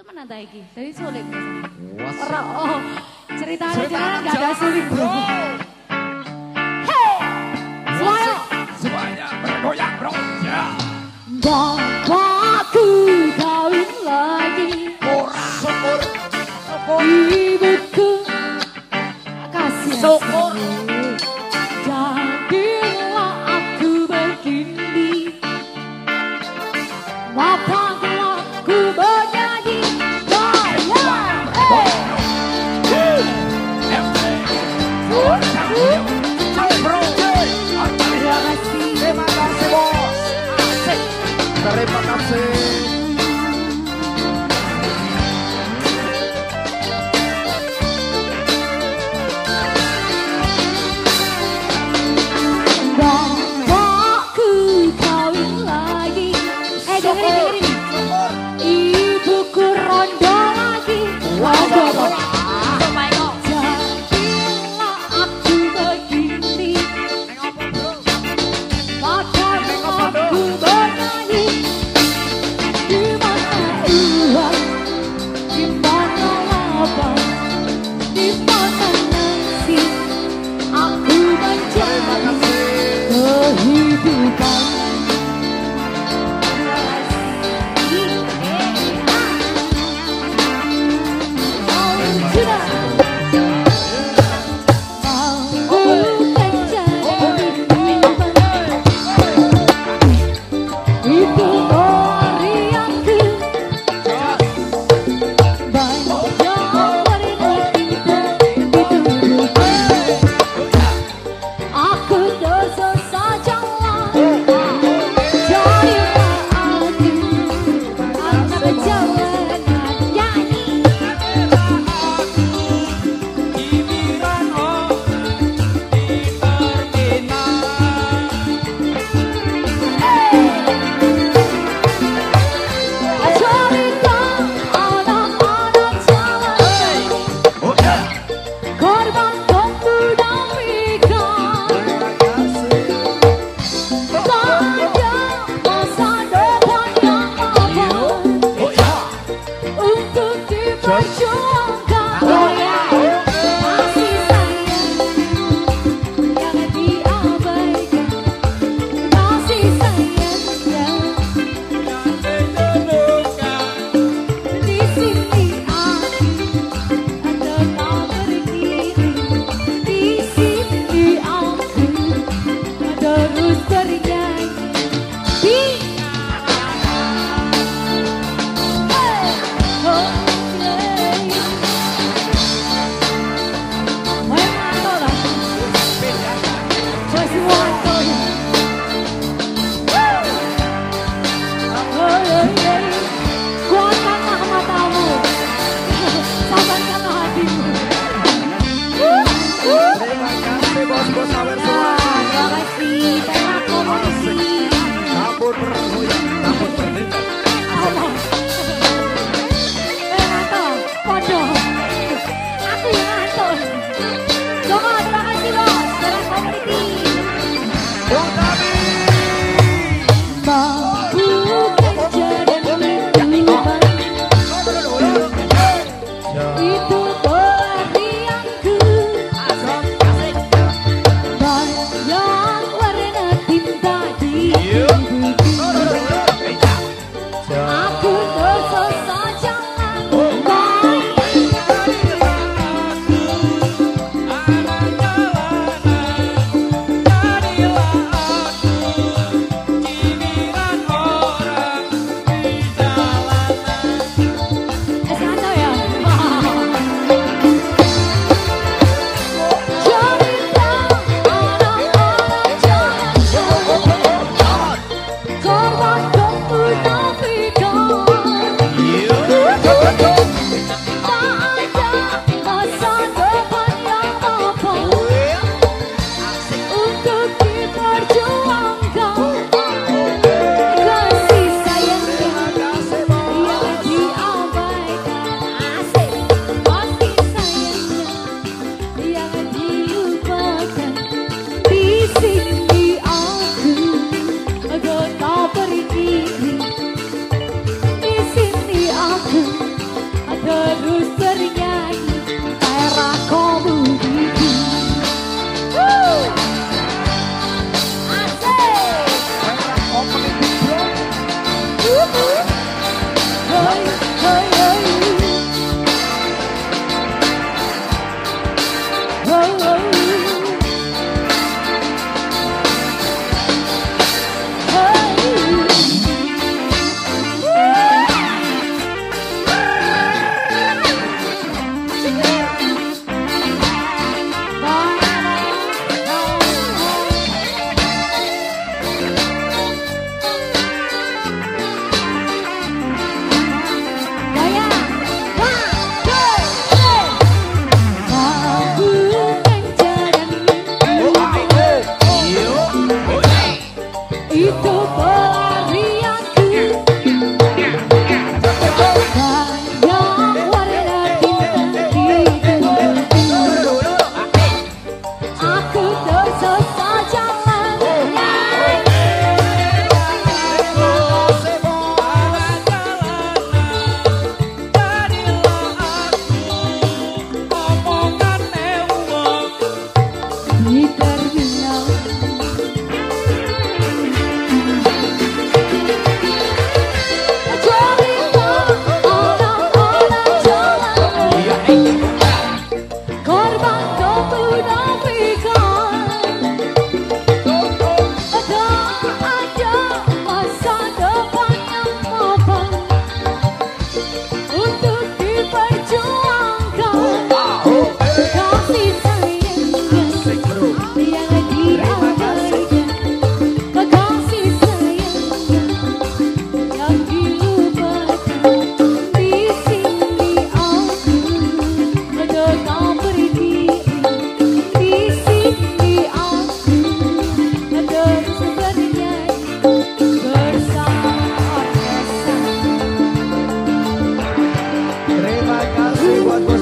Temenan ta iki? Dari sulit oh, cerita oh. Ceritane jalan enggak ada sulit, Bro. Hey! Semuanya bergoyang, Bro. Ya. Pare para café. you got. yo. Korban kapı nafikar what was